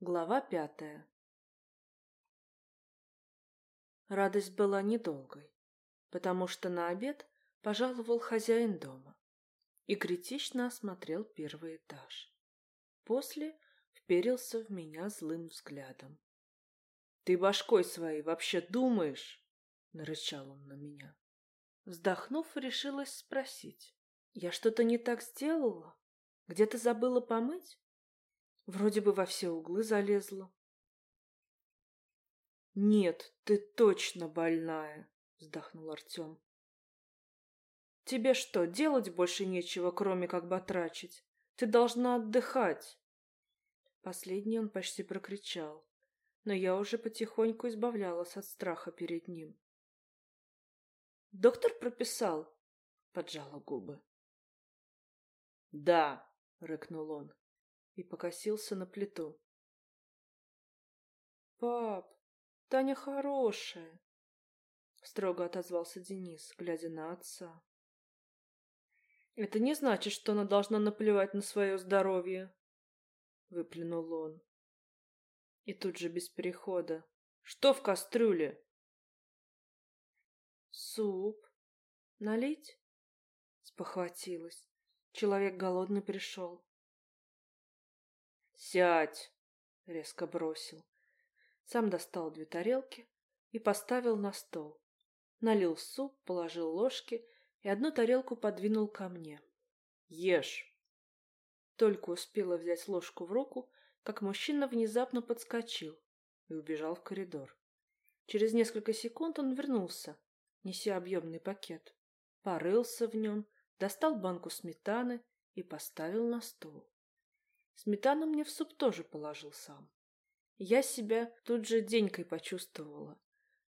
Глава пятая Радость была недолгой, потому что на обед пожаловал хозяин дома и критично осмотрел первый этаж. После вперился в меня злым взглядом. — Ты башкой своей вообще думаешь? — нарычал он на меня. Вздохнув, решилась спросить. — Я что-то не так сделала? Где-то забыла помыть? Вроде бы во все углы залезла. «Нет, ты точно больная!» — вздохнул Артем. «Тебе что, делать больше нечего, кроме как батрачить? Ты должна отдыхать!» Последний он почти прокричал, но я уже потихоньку избавлялась от страха перед ним. «Доктор прописал?» — поджала губы. «Да!» — рыкнул он и покосился на плиту. «Пап, Таня хорошая!» — строго отозвался Денис, глядя на отца. «Это не значит, что она должна наплевать на свое здоровье!» — выплюнул он. И тут же без перехода. «Что в кастрюле?» «Суп. Налить?» — спохватилась. Человек голодный пришел. «Сядь!» — резко бросил. Сам достал две тарелки и поставил на стол. Налил суп, положил ложки и одну тарелку подвинул ко мне. «Ешь!» Только успела взять ложку в руку, как мужчина внезапно подскочил и убежал в коридор. Через несколько секунд он вернулся, неся объемный пакет. Порылся в нем, достал банку сметаны и поставил на стол. Сметану мне в суп тоже положил сам. Я себя тут же денькой почувствовала.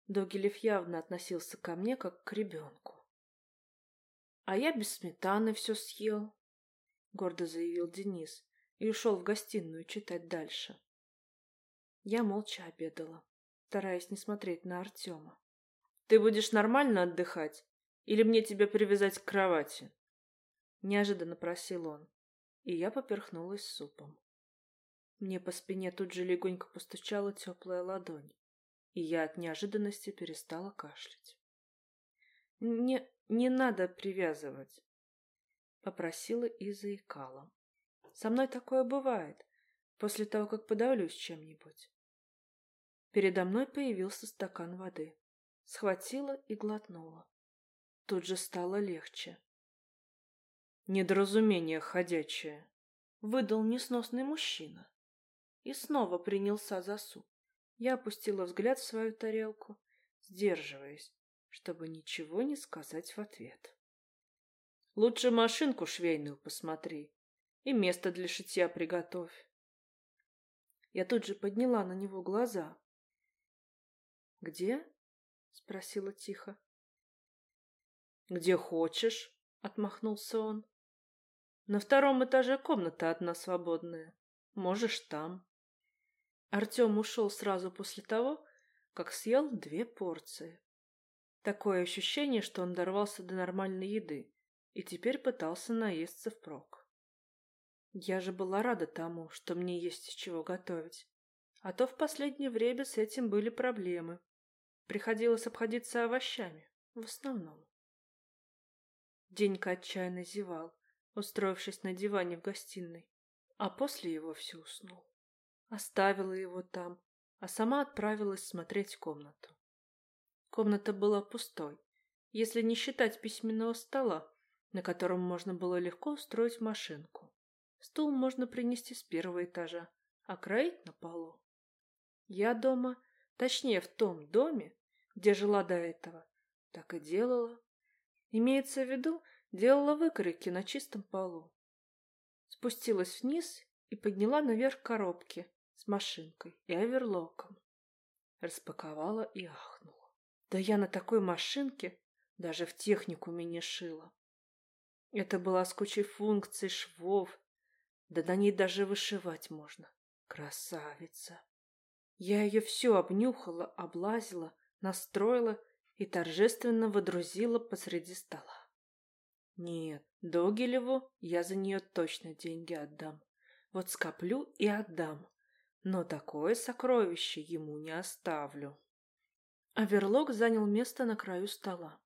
Догилев явно относился ко мне как к ребенку. А я без сметаны все съел, гордо заявил Денис и ушел в гостиную читать дальше. Я молча обедала, стараясь не смотреть на Артема. Ты будешь нормально отдыхать или мне тебя привязать к кровати? Неожиданно просил он и я поперхнулась супом. Мне по спине тут же легонько постучала теплая ладонь, и я от неожиданности перестала кашлять. «Не, не надо привязывать», — попросила и заикала. «Со мной такое бывает, после того, как подавлюсь чем-нибудь». Передо мной появился стакан воды. Схватила и глотнула. Тут же стало легче. Недоразумение ходячее. Выдал несносный мужчина. И снова принялся за суп. Я опустила взгляд в свою тарелку, сдерживаясь, чтобы ничего не сказать в ответ. Лучше машинку швейную посмотри и место для шитья приготовь. Я тут же подняла на него глаза. «Где?» — спросила тихо. «Где хочешь», — отмахнулся он. На втором этаже комната одна свободная. Можешь там. Артем ушел сразу после того, как съел две порции. Такое ощущение, что он дорвался до нормальной еды и теперь пытался наесться впрок. Я же была рада тому, что мне есть из чего готовить. А то в последнее время с этим были проблемы. Приходилось обходиться овощами, в основном. Денька отчаянно зевал устроившись на диване в гостиной, а после его все уснул. Оставила его там, а сама отправилась смотреть комнату. Комната была пустой, если не считать письменного стола, на котором можно было легко устроить машинку. Стул можно принести с первого этажа, а кроить на полу. Я дома, точнее в том доме, где жила до этого, так и делала. Имеется в виду, делала выкройки на чистом полу. Спустилась вниз и подняла наверх коробки с машинкой и оверлоком. Распаковала и ахнула. Да я на такой машинке даже в техникуме не шила. Это была с кучей функций, швов, да на ней даже вышивать можно. Красавица! Я ее все обнюхала, облазила, настроила и торжественно водрузила посреди стола. Нет, Догилеву я за нее точно деньги отдам. Вот скоплю и отдам. но такое сокровище ему не оставлю. Аверлок занял место на краю стола,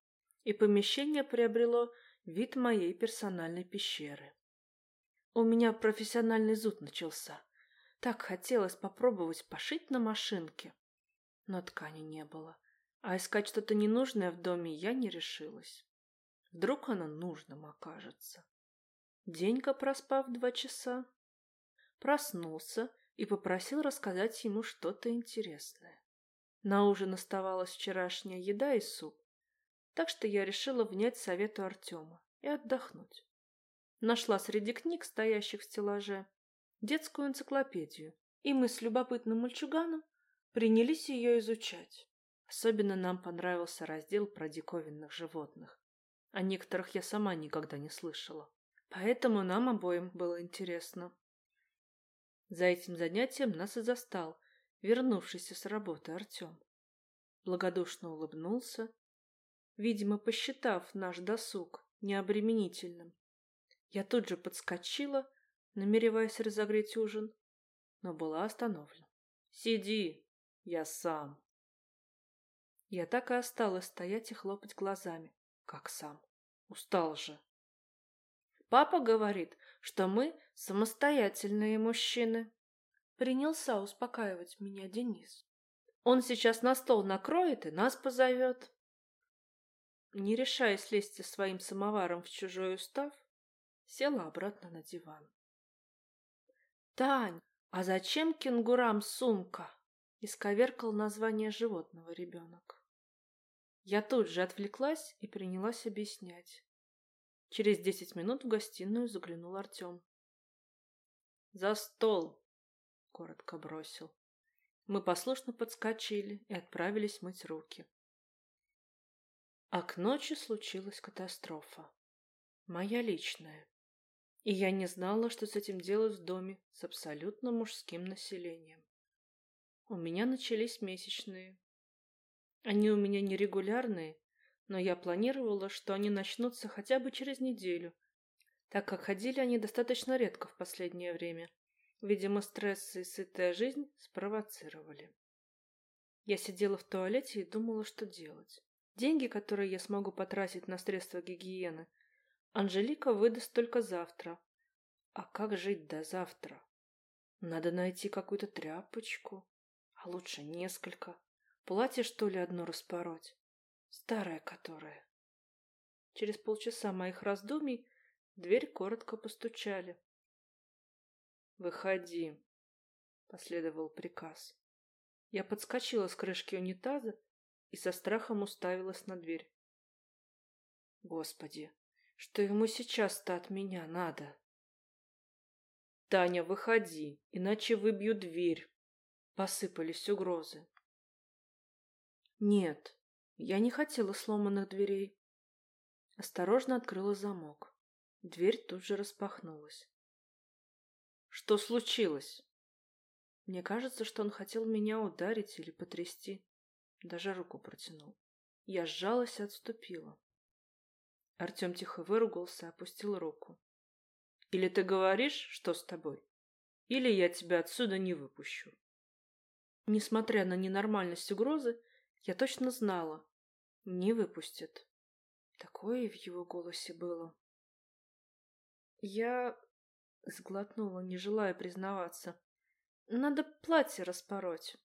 и помещение приобрело вид моей персональной пещеры. У меня профессиональный зуд начался. Так хотелось попробовать пошить на машинке. Но ткани не было, а искать что-то ненужное в доме я не решилась. Вдруг оно нужным окажется. Денька, проспав два часа, проснулся и попросил рассказать ему что-то интересное. На ужин оставалась вчерашняя еда и суп, так что я решила внять совету Артема и отдохнуть. Нашла среди книг, стоящих в стеллаже, детскую энциклопедию, и мы с любопытным мальчуганом принялись ее изучать. Особенно нам понравился раздел про диковинных животных. О некоторых я сама никогда не слышала. Поэтому нам обоим было интересно. За этим занятием нас и застал вернувшийся с работы Артем. Благодушно улыбнулся, видимо, посчитав наш досуг необременительным. Я тут же подскочила, намереваясь разогреть ужин, но была остановлена. «Сиди, я сам». Я так и осталась стоять и хлопать глазами. Как сам? Устал же. Папа говорит, что мы самостоятельные мужчины. Принялся успокаивать меня Денис. Он сейчас на стол накроет и нас позовет. Не решаясь лезть со своим самоваром в чужой устав, села обратно на диван. «Тань, а зачем кенгурам сумка?» — исковеркал название животного ребенок. Я тут же отвлеклась и принялась объяснять. Через десять минут в гостиную заглянул Артем. «За стол!» — коротко бросил. Мы послушно подскочили и отправились мыть руки. А к ночи случилась катастрофа. Моя личная. И я не знала, что с этим делать в доме с абсолютно мужским населением. У меня начались месячные, они у меня нерегулярные, но я планировала, что они начнутся хотя бы через неделю, так как ходили они достаточно редко в последнее время. Видимо, стресс и сытая жизнь спровоцировали. Я сидела в туалете и думала, что делать. Деньги, которые я смогу потратить на средства гигиены, Анжелика выдаст только завтра. А как жить до завтра? Надо найти какую-то тряпочку, а лучше несколько. Платье, что ли, одно распороть? Старое которое. Через полчаса моих раздумий дверь коротко постучали. «Выходи», — последовал приказ. Я подскочила с крышки унитаза и со страхом уставилась на дверь. Господи, что ему сейчас-то от меня надо? Таня, выходи, иначе выбью дверь. Посыпались угрозы. Нет, я не хотела сломанных дверей. Осторожно открыла замок. Дверь тут же распахнулась. Что случилось? Мне кажется, что он хотел меня ударить или потрясти. Даже руку протянул. Я сжалась и отступила. Артем тихо выругался опустил руку. Или ты говоришь, что с тобой, или я тебя отсюда не выпущу. Несмотря на ненормальность угрозы, я точно знала. Не выпустит. Такое в его голосе было. Я сглотнула, не желая признаваться. Надо платье распороть.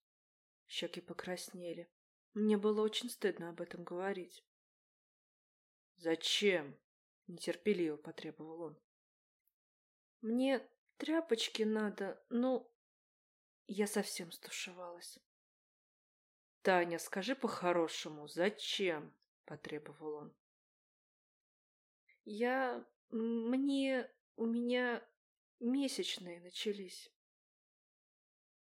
Щеки покраснели. Мне было очень стыдно об этом говорить. «Зачем?» — нетерпеливо потребовал он. «Мне тряпочки надо, ну...» Я совсем стушевалась. «Таня, скажи по-хорошему, зачем?» — потребовал он. «Я... мне... у меня месячные начались.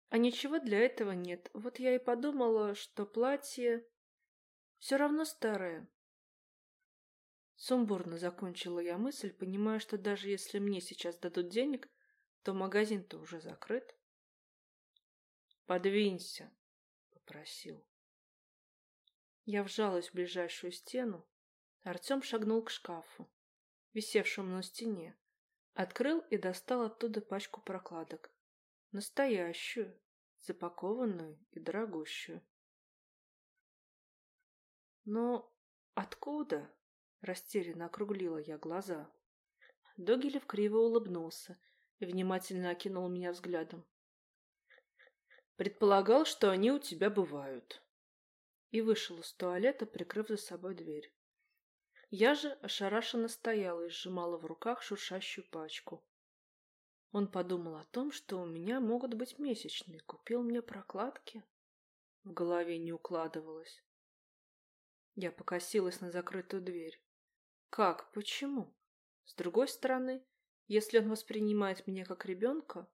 А ничего для этого нет. Вот я и подумала, что платье все равно старое. Сумбурно закончила я мысль, понимая, что даже если мне сейчас дадут денег, то магазин-то уже закрыт. «Подвинься», попросил. Я вжалась в ближайшую стену. Артем шагнул к шкафу, висевшему на стене, открыл и достал оттуда пачку прокладок. Настоящую, запакованную и дорогущую. Но откуда? Растерянно округлила я глаза. Догилев криво улыбнулся и внимательно окинул меня взглядом. Предполагал, что они у тебя бывают. И вышел из туалета, прикрыв за собой дверь. Я же ошарашенно стояла и сжимала в руках шуршащую пачку. Он подумал о том, что у меня могут быть месячные, купил мне прокладки. В голове не укладывалось. Я покосилась на закрытую дверь. Как? Почему? С другой стороны, если он воспринимает меня как ребенка,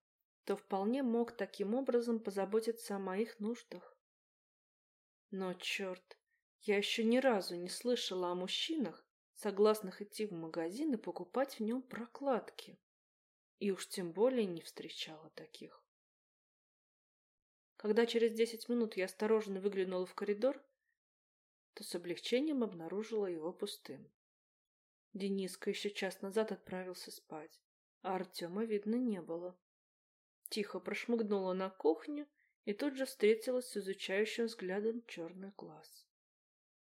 то вполне мог таким образом позаботиться о моих нуждах. Но, черт, я еще ни разу не слышала о мужчинах, согласных идти в магазин и покупать в нем прокладки. И уж тем более не встречала таких. Когда через десять минут я осторожно выглянула в коридор, то с облегчением обнаружила его пустым. Дениска еще час назад отправился спать, а Артема видно не было. Тихо прошмыгнула на кухню и тут же встретилась с изучающим взглядом черный глаз.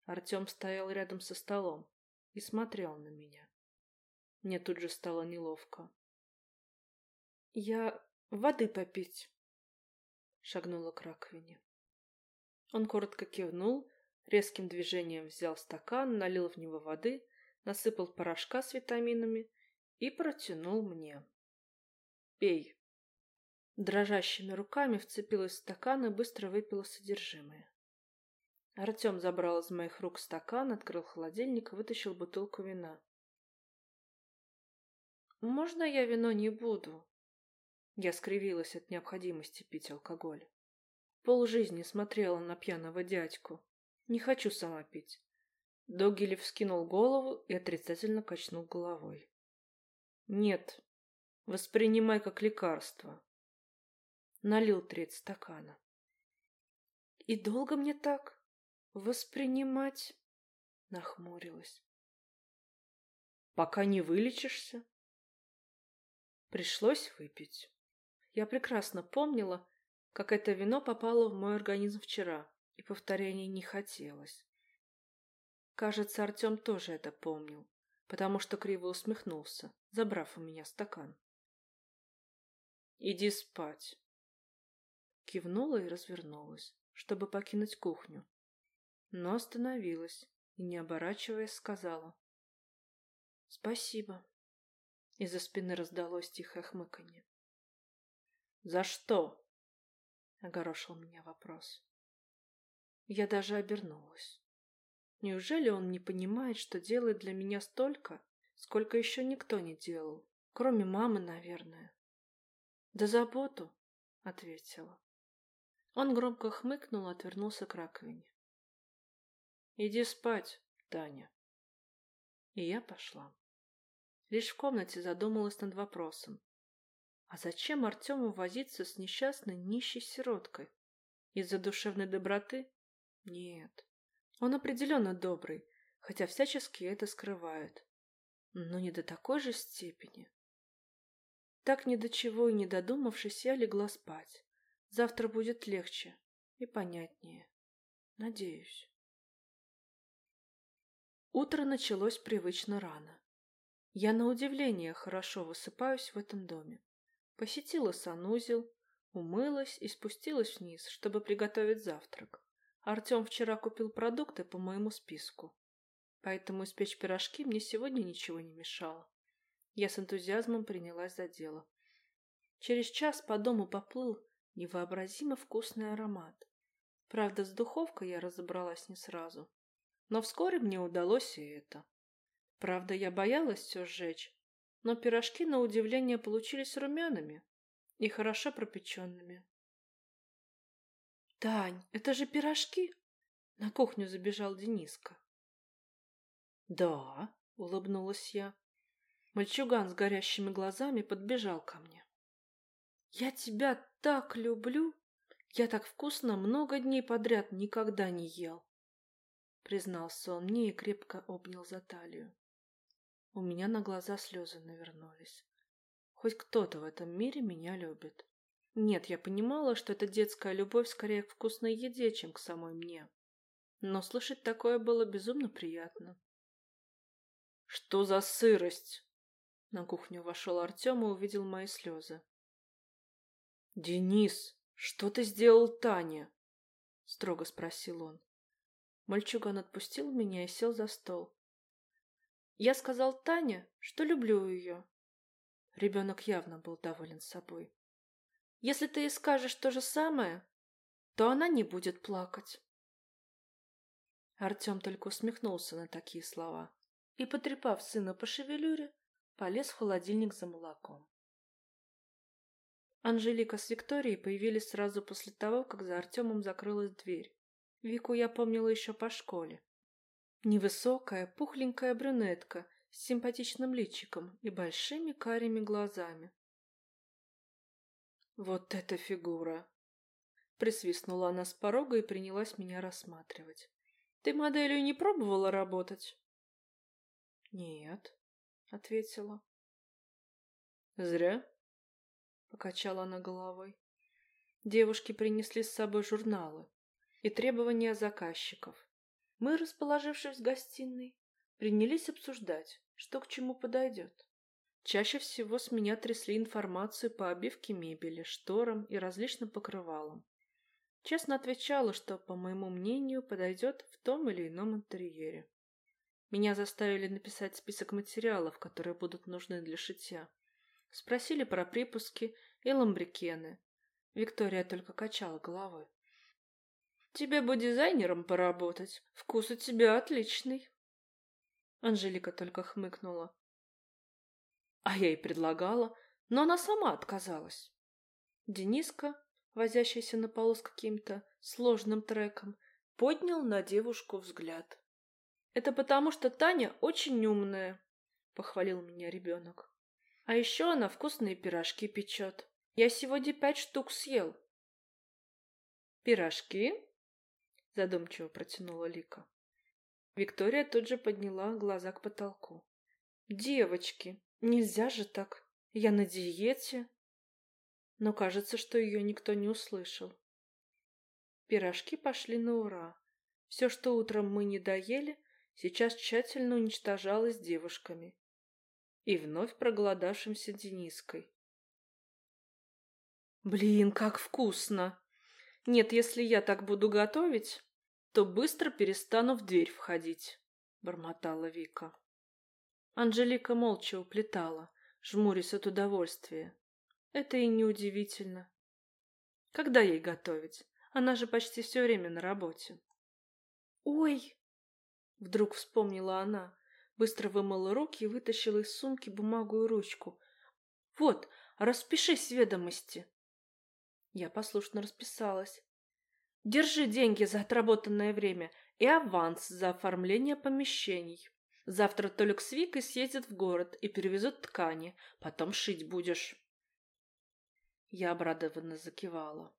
Артем стоял рядом со столом и смотрел на меня. Мне тут же стало неловко. «Я воды попить», — шагнула к раковине. Он коротко кивнул, резким движением взял стакан, налил в него воды, насыпал порошка с витаминами и протянул мне. «Пей». Дрожащими руками вцепилась в стакан и быстро выпила содержимое. Артем забрал из моих рук стакан, открыл холодильник и вытащил бутылку вина. «Можно я вино не буду?» Я скривилась от необходимости пить алкоголь. Пол жизни смотрела на пьяного дядьку. Не хочу сама пить. Догилев вскинул голову и отрицательно качнул головой. Нет, воспринимай как лекарство. Налил треть стакана. И долго мне так воспринимать? Нахмурилась. Пока не вылечишься. Пришлось выпить. Я прекрасно помнила, как это вино попало в мой организм вчера, и повторений не хотелось. Кажется, Артем тоже это помнил, потому что криво усмехнулся, забрав у меня стакан. «Иди спать!» Кивнула и развернулась, чтобы покинуть кухню, но остановилась и, не оборачиваясь, сказала «Спасибо». Из-за спины раздалось тихое хмыканье. «За что?» — огорошил меня вопрос. Я даже обернулась. Неужели он не понимает, что делает для меня столько, сколько еще никто не делал, кроме мамы, наверное? «Да заботу», — ответила. Он громко хмыкнул и отвернулся к раковине. «Иди спать, Таня». И я пошла. Лишь в комнате задумалась над вопросом, а зачем Артему возиться с несчастной нищей сироткой? Из-за душевной доброты? Нет. Он определенно добрый, хотя всячески это скрывает. Но не до такой же степени. Так ни до чего и не додумавшись, я легла спать. Завтра будет легче и понятнее. Надеюсь. Утро началось привычно рано. Я на удивление хорошо высыпаюсь в этом доме. Посетила санузел, умылась и спустилась вниз, чтобы приготовить завтрак. Артем вчера купил продукты по моему списку, поэтому испечь пирожки мне сегодня ничего не мешало. Я с энтузиазмом принялась за дело. Через час по дому поплыл невообразимо вкусный аромат. Правда, с духовкой я разобралась не сразу. Но вскоре мне удалось и это. Правда, я боялась все сжечь, но пирожки, на удивление, получились румяными и хорошо пропеченными. «Тань, это же пирожки!» На кухню забежал Дениска. «Да», — улыбнулась я. Мальчуган с горящими глазами подбежал ко мне. «Я тебя так люблю! Я так вкусно много дней подряд никогда не ел!» Признался он мне и крепко обнял за талию. У меня на глаза слезы навернулись. Хоть кто-то в этом мире меня любит. Нет, я понимала, что это детская любовь скорее к вкусной еде, чем к самой мне. Но слышать такое было безумно приятно. «Что за сырость?» На кухню вошел Артем и увидел мои слезы. «Денис, что ты сделал Тане?» Строго спросил он. Мальчуган отпустил меня и сел за стол. Я сказал Тане, что люблю ее. Ребенок явно был доволен собой. Если ты ей скажешь то же самое, то она не будет плакать. Артем только усмехнулся на такие слова и, потрепав сына по шевелюре, полез в холодильник за молоком. Анжелика с Викторией появились сразу после того, как за Артемом закрылась дверь. Вику я помнила еще по школе. Невысокая, пухленькая брюнетка с симпатичным личиком и большими карими глазами. «Вот эта фигура!» Присвистнула она с порога и принялась меня рассматривать. «Ты моделью не пробовала работать?» «Нет», — ответила. «Зря», — покачала она головой. Девушки принесли с собой журналы и требования заказчиков. Мы, расположившись в гостиной, принялись обсуждать, что к чему подойдет. Чаще всего с меня трясли информацию по обивке мебели, шторам и различным покрывалам. Честно отвечала, что, по моему мнению, подойдет в том или ином интерьере. Меня заставили написать список материалов, которые будут нужны для шитья. Спросили про припуски и ламбрикены. Виктория только качала головой. «Тебе бы дизайнером поработать. Вкус у тебя отличный». Анжелика только хмыкнула. А я ей предлагала, но она сама отказалась. Дениска, возящийся на полу с каким-то сложным треком, поднял на девушку взгляд. «Это потому, что Таня очень умная», — похвалил меня ребенок. «А еще она вкусные пирожки печет. Я сегодня пять штук съел». «Пирожки?» — задумчиво протянула Лика. Виктория тут же подняла глаза к потолку. «Девочки, Нельзя же так. Я на диете. Но кажется, что ее никто не услышал. Пирожки пошли на ура. Все, что утром мы не доели, сейчас тщательно уничтожалось девушками. И вновь проголодавшимся Дениской. Блин, как вкусно! Нет, если я так буду готовить, то быстро перестану в дверь входить, бормотала Вика. Анжелика молча уплетала, жмурясь от удовольствия. Это и не удивительно. Когда ей готовить? Она же почти все время на работе. «Ой!» — вдруг вспомнила она, быстро вымыла руки и вытащила из сумки бумагу и ручку. «Вот, распишись в ведомости!» Я послушно расписалась. «Держи деньги за отработанное время и аванс за оформление помещений». Завтра Толик с Викой съездят в город и перевезут ткани. Потом шить будешь. Я обрадованно закивала.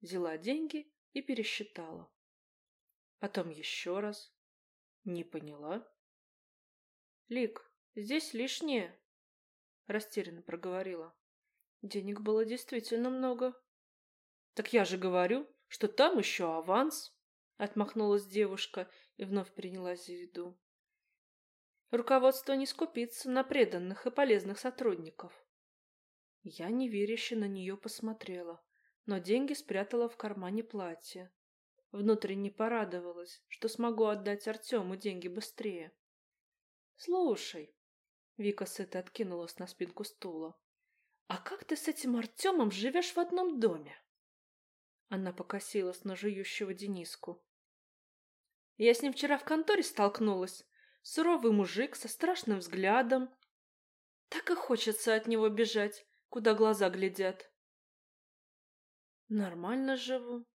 Взяла деньги и пересчитала. Потом еще раз. Не поняла. Лик, здесь лишнее. Растерянно проговорила. Денег было действительно много. Так я же говорю, что там еще аванс. Отмахнулась девушка и вновь принялась за еду. Руководство не скупится на преданных и полезных сотрудников. Я неверяще на нее посмотрела, но деньги спрятала в кармане платья. Внутренне порадовалась, что смогу отдать Артему деньги быстрее. «Слушай», — Вика сыто откинулась на спинку стула, «а как ты с этим Артемом живешь в одном доме?» Она покосилась на жующего Дениску. «Я с ним вчера в конторе столкнулась суровый мужик со страшным взглядом. Так и хочется от него бежать, куда глаза глядят. Нормально живу,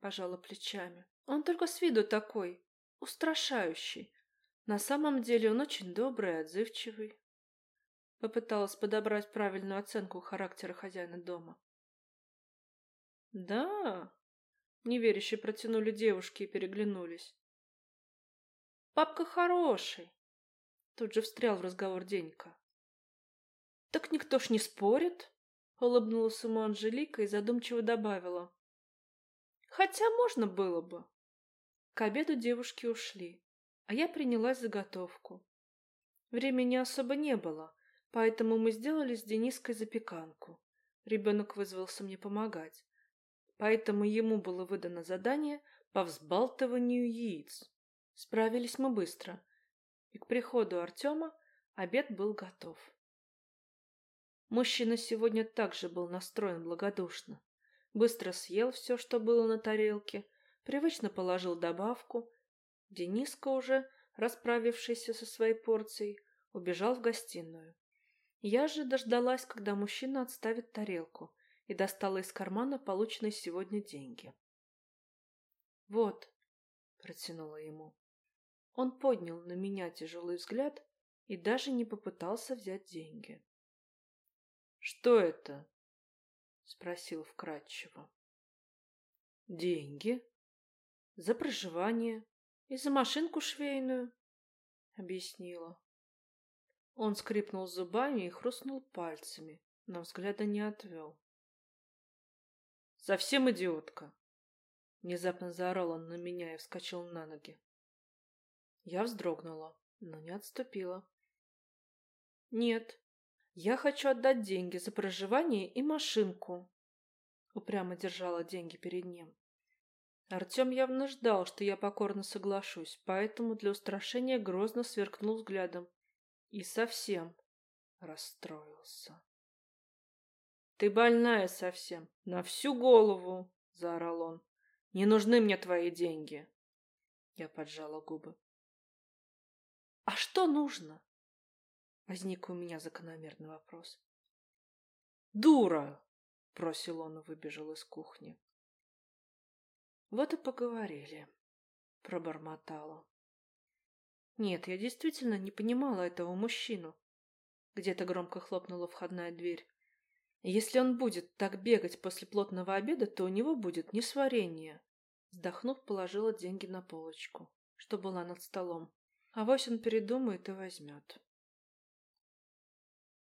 пожала плечами. Он только с виду такой, устрашающий. На самом деле он очень добрый и отзывчивый. Попыталась подобрать правильную оценку характера хозяина дома. Да, неверяще протянули девушки и переглянулись. Папка хороший. Тут же встрял в разговор Денька. Так никто ж не спорит. Улыбнулась ему Анжелика и задумчиво добавила. Хотя можно было бы. К обеду девушки ушли, а я принялась за готовку. Времени особо не было, поэтому мы сделали с Дениской запеканку. Ребенок вызвался мне помогать, поэтому ему было выдано задание по взбалтыванию яиц. Справились мы быстро, и к приходу Артема обед был готов. Мужчина сегодня также был настроен благодушно. Быстро съел все, что было на тарелке, привычно положил добавку. Дениска уже, расправившийся со своей порцией, убежал в гостиную. Я же дождалась, когда мужчина отставит тарелку, и достала из кармана полученные сегодня деньги. «Вот», — протянула ему. Он поднял на меня тяжелый взгляд и даже не попытался взять деньги. Что это? спросил вкратчиво. Деньги за проживание и за машинку швейную, объяснила. Он скрипнул зубами и хрустнул пальцами, но взгляда не отвел. Совсем идиотка. Внезапно заорал он на меня и вскочил на ноги. Я вздрогнула, но не отступила. Нет, я хочу отдать деньги за проживание и машинку. Упрямо держала деньги перед ним. Артем явно ждал, что я покорно соглашусь, поэтому для устрашения грозно сверкнул взглядом и совсем расстроился. «Ты больная совсем, на всю голову!» — заорал он. «Не нужны мне твои деньги!» Я поджала губы. «А что нужно?» Возник у меня закономерный вопрос. «Дура!» — просил он и выбежал из кухни. Вот и поговорили, пробормотала. Нет, я действительно не понимала этого мужчину. Где-то громко хлопнула входная дверь. Если он будет так бегать после плотного обеда, то у него будет несварение. Вздохнув, положила деньги на полочку, что была над столом. А вось он передумает и возьмет.